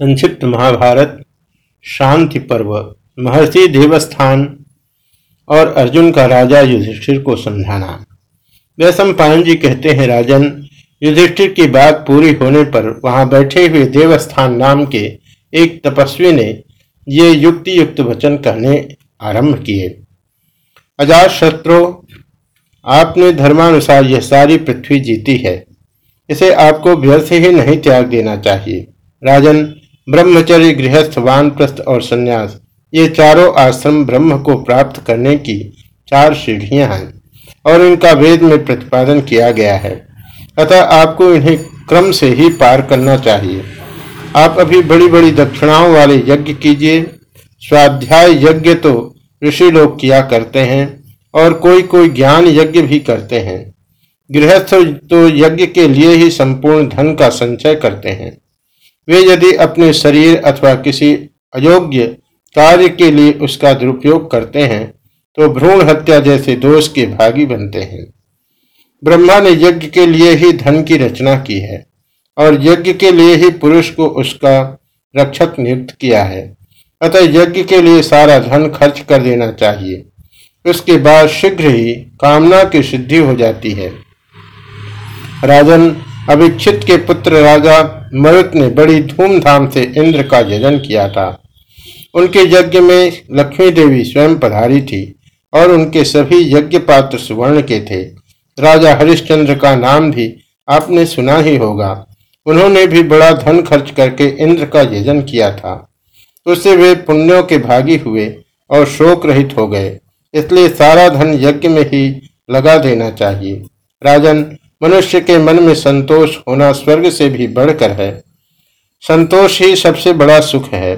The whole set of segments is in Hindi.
संक्षिप्त महाभारत, शांति पर्व, महर्षि देवस्थान और अर्जुन का राजा युधिष्ठिर को समझाना। वैश्व पायन जी कहते हैं, राजन, युधिष्ठिर की बात पूरी होने पर वहाँ बैठे हुए देवस्थान नाम के एक तपस्वी ने ये युक्ति युक्त वचन कहने आरंभ किए। अजात शत्रु आपने धर्मानुसार यह सारी पृथ्वी जीती है। इसे आपको व्यर्थ ही नहीं त्याग देना चाहिए। राजन ब्रह्मचर्य गृहस्थ, वानप्रस्थ और संन्यास। ये चारों आश्रम ब्रह्म को प्राप्त करने की चार सीढ़ियाँ हैं और इनका वेद में प्रतिपादन किया गया है। अतः आपको इन्हें क्रम से ही पार करना चाहिए। आप अभी बड़ी बड़ी दक्षिणाओं वाले यज्ञ कीजिए। स्वाध्याय यज्ञ तो ऋषि लोग किया करते हैं और कोई कोई ज्ञान यज्ञ भी करते हैं। गृहस्थ तो यज्ञ के लिए ही संपूर्ण धन का संचय करते हैं। वे यदि अपने शरीर अथवा किसी अयोग्य कार्य के लिए उसका दुरुपयोग करते हैं तो भ्रूण हत्या जैसे दोष के भागी बनते हैं। ब्रह्मा ने यज्ञ के लिए ही धन की रचना की है, और यज्ञ के लिए ही पुरुष को उसका रक्षक नियुक्त किया है। अतः यज्ञ के लिए सारा धन खर्च कर देना चाहिए। उसके बाद शीघ्र ही कामना की सिद्धि हो जाती है। राजन अभिक्षित के पुत्र राजा मरुत ने बड़ी धूमधाम से इंद्र का यजन किया था। उनके यज्ञ में लक्ष्मी देवी स्वयं पधारी थी और उनके सभी यज्ञ पात्र सुवर्ण के थे। राजा हरिश्चंद्र का नाम भी आपने सुना ही होगा। उन्होंने भी बड़ा धन खर्च करके इंद्र का यजन किया था। उससे वे पुण्यों के भागी हुए और शोक रहित हो गए। इसलिए सारा धन यज्ञ में ही लगा देना चाहिए। राजन मनुष्य के मन में संतोष होना स्वर्ग से भी बढ़कर है। संतोष ही सबसे बड़ा सुख है।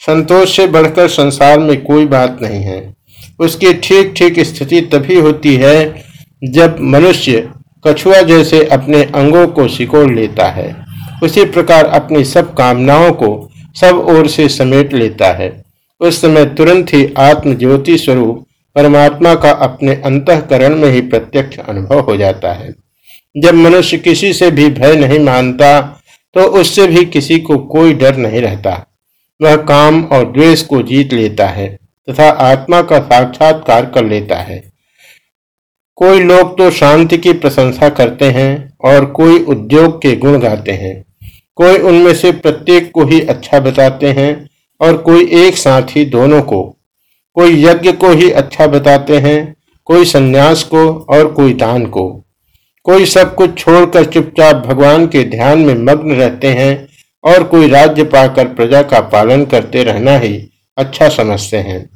संतोष से बढ़कर संसार में कोई बात नहीं है। उसकी ठीक ठीक स्थिति तभी होती है जब मनुष्य कछुआ जैसे अपने अंगों को सिकोड़ लेता है। उसी प्रकार अपनी सब कामनाओं को सब ओर से समेट लेता है। उस समय तुरंत ही आत्म ज्योति स्वरूप परमात्मा का अपने अंतकरण में ही प्रत्यक्ष अनुभव हो जाता है। जब मनुष्य किसी से भी भय नहीं मानता तो उससे भी किसी को कोई डर नहीं रहता। वह काम और द्वेष को जीत लेता है तथा आत्मा का साक्षात्कार कर लेता है। कोई लोग तो शांति की प्रशंसा करते हैं और कोई उद्योग के गुण गाते हैं। कोई उनमें से प्रत्येक को ही अच्छा बताते हैं और कोई एक साथ ही दोनों को। कोई यज्ञ को ही अच्छा बताते हैं, कोई संन्यास को और कोई दान को। कोई सब कुछ छोड़कर चुपचाप भगवान के ध्यान में मग्न रहते हैं और कोई राज्य पाकर प्रजा का पालन करते रहना ही अच्छा समझते हैं।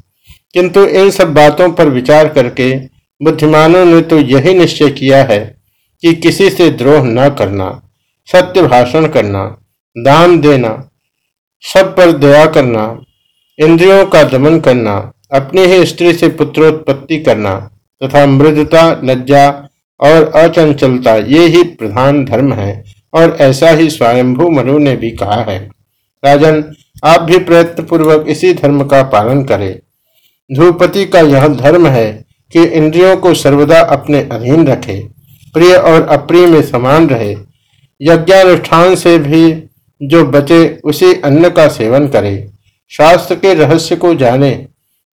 किंतु इन सब बातों पर विचार करके बुद्धिमानों ने तो यही निश्चय किया है कि किसी से द्रोह न करना, सत्य भाषण करना, दान देना, सब पर दया करना, इंद्रियों का दमन करना, अपनी ही स्त्री से पुत्रोत्पत्ति करना तथा मृदता, लज्जा और अचंचलता, ये ही प्रधान धर्म है, और ऐसा ही स्वयंभू मनु ने भी कहा है। राजन, आप भी प्रयत्न पूर्वक इसी धर्म का पालन करें। ध्रुपति का यह धर्म है कि इंद्रियों को सर्वदा अपने अधीन रखे, प्रिय और अप्रिय में समान रहे। यज्ञानुष्ठान से भी जो बचे, उसी अन्न का सेवन करे। शास्त्र के रहस्य को जाने,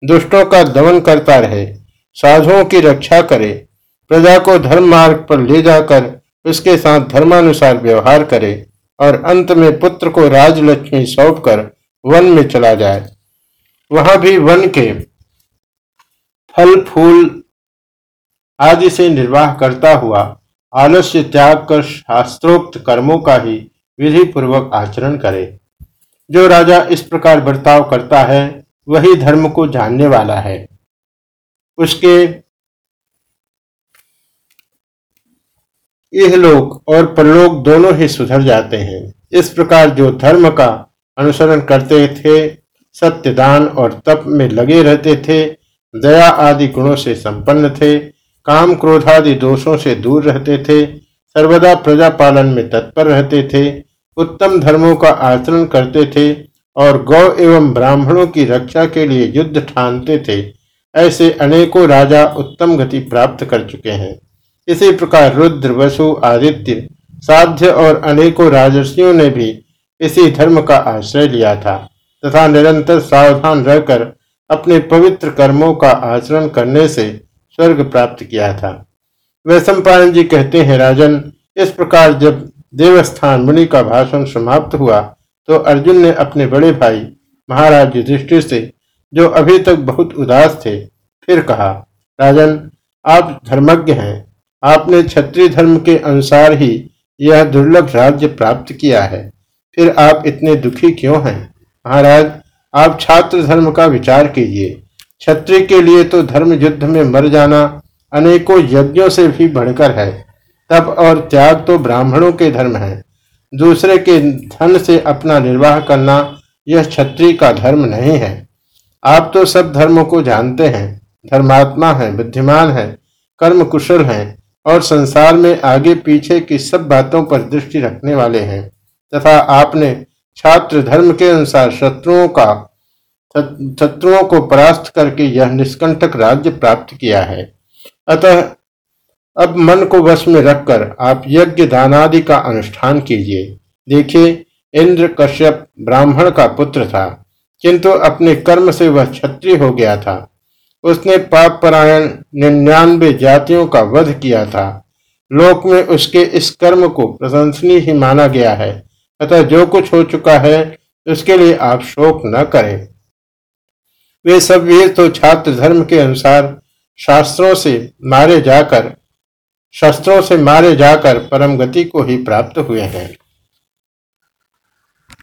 दुष्टों का दमन करता रहे, साधुओं की रक्षा करे प्रजा को धर्म मार्ग पर ले जाकर उसके साथ धर्मानुसार व्यवहार करे और अंत में पुत्र को राजलक्ष्मी सौंप कर वन में चला जाए। वहाँ भी वन के फल, फूल आदि से निर्वाह करता हुआ आलस्य त्याग कर शास्त्रोक्त कर्मों का ही विधि पूर्वक आचरण करे। जो राजा इस प्रकार बर्ताव करता है, वही धर्म को जानने वाला है। उसके इहलोक और परलोक दोनों ही सुधर जाते हैं। इस प्रकार जो धर्म का अनुसरण करते थे सत्य दान और तप में लगे रहते थे, दया आदि गुणों से संपन्न थे, काम क्रोध आदि दोषों से दूर रहते थे, सर्वदा प्रजा पालन में तत्पर रहते थे, उत्तम धर्मों का आचरण करते थे और गौ एवं ब्राह्मणों की रक्षा के लिए युद्ध ठानते थे, ऐसे अनेकों राजा उत्तम गति प्राप्त कर चुके हैं। इसी प्रकार रुद्र, वसु, आदित्य, साध्य और अनेकों राजर्षियों ने भी इसी धर्म का आश्रय लिया था तथा निरंतर सावधान रहकर अपने पवित्र कर्मों का आचरण करने से स्वर्ग प्राप्त किया था। वे सम्पायन जी कहते हैं, राजन, इस प्रकार जब देवस्थान मुनि का भाषण समाप्त हुआ तो अर्जुन ने अपने बड़े भाई महाराज युधिष्ठिर से, जो अभी तक बहुत उदास थे, फिर कहा, राजन, आप धर्मज्ञ हैं आपने क्षत्रिय धर्म के अनुसार ही यह दुर्लभ राज्य प्राप्त किया है। फिर आप इतने दुखी क्यों हैं? महाराज, आप छात्र धर्म का विचार कीजिए। क्षत्रिय के लिए तो धर्म युद्ध में मर जाना अनेकों यज्ञों से भी बढ़कर है। तप और त्याग तो ब्राह्मणों के धर्म है। दूसरे के धन से अपना निर्वाह करना यह क्षत्रिय का धर्म नहीं है। आप तो सब धर्मों को जानते हैं। धर्मात्मा है, बुद्धिमान है, कर्म कुशल हैं। और संसार में आगे पीछे की सब बातों पर दृष्टि रखने वाले हैं, तथा आपने छात्र धर्म के अनुसार शत्रुओं का शत्रुओं को परास्त करके यह निष्कंटक राज्य प्राप्त किया है। अतः अब मन को वश में रखकर आप यज्ञ दानादि का अनुष्ठान कीजिए। देखिए, इंद्र कश्यप ब्राह्मण का पुत्र था, किंतु अपने कर्म से वह क्षत्रिय हो गया था। उसने पाप परायण निन्यानवे जातियों का वध किया था। लोक में उसके इस कर्म को प्रशंसनीय ही माना गया है। अतः जो कुछ हो चुका है, उसके लिए आप शोक न करें। वे सब वीर तो छात्र धर्म के अनुसार शास्त्रों से मारे जाकर, शस्त्रों से मारे जाकर परम गति को ही प्राप्त हुए हैं।